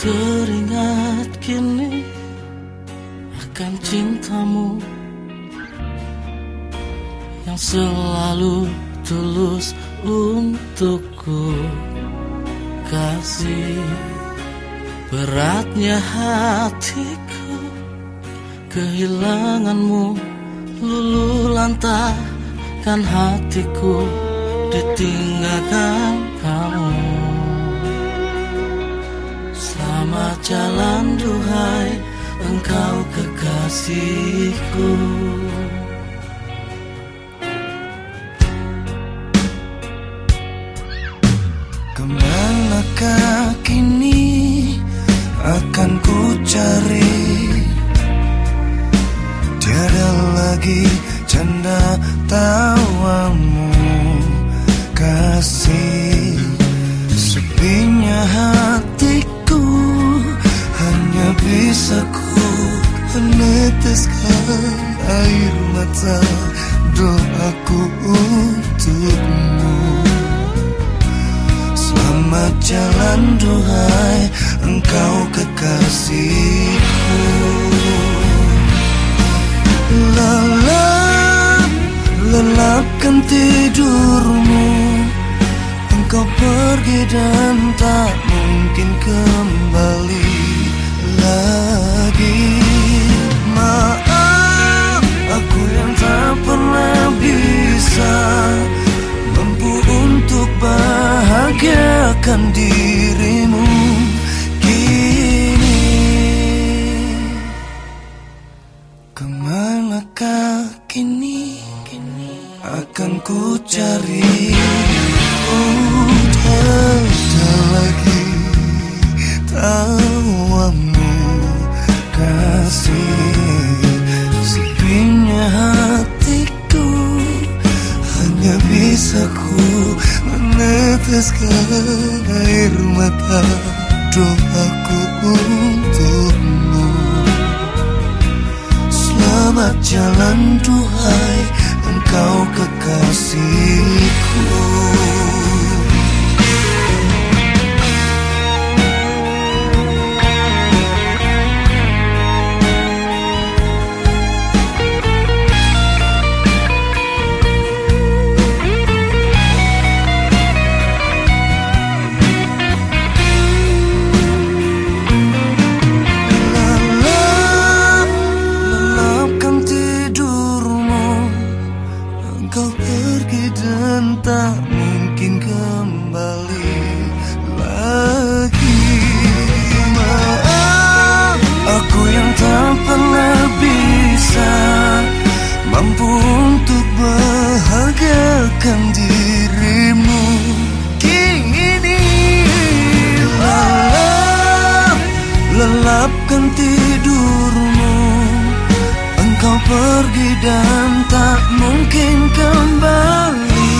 teringat kini akan cintamu yang selalu tulus untukku. Kasih beratnya hatiku kehilanganmu lulu lantahkan hatiku ditinggalkan kamu Selamat jalan duhai engkau kekasihku. Ke manakah kini akan ku cari? Tiada lagi canda tawamu kasih bisa ku meneteskan air mata. Doaku untukmu. Selamat jalan duhai engkau kekasihku. Lelap, lelapkan tidurmu. Engkau pergi dan tak bahagiakan dirimu Kini. Ke manakah kini? Akan ku cari Oh tiada lagi. Tawamu kasih Sepinya hatiku. Hanya bisa ku meneteskan air mata Doaku untukmu. Selamat jalan duhai engkau kekasihku lelapkan tidurmu. Engkau pergi dan tak mungkin kembali.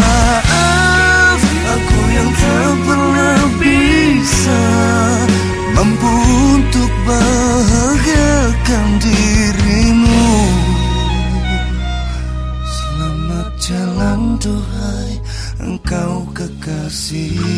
Maaf, aku yang tak pernah bisa Mampu untuk bahagiakan dirimu. Selamat jalan duhai engkau kekasihku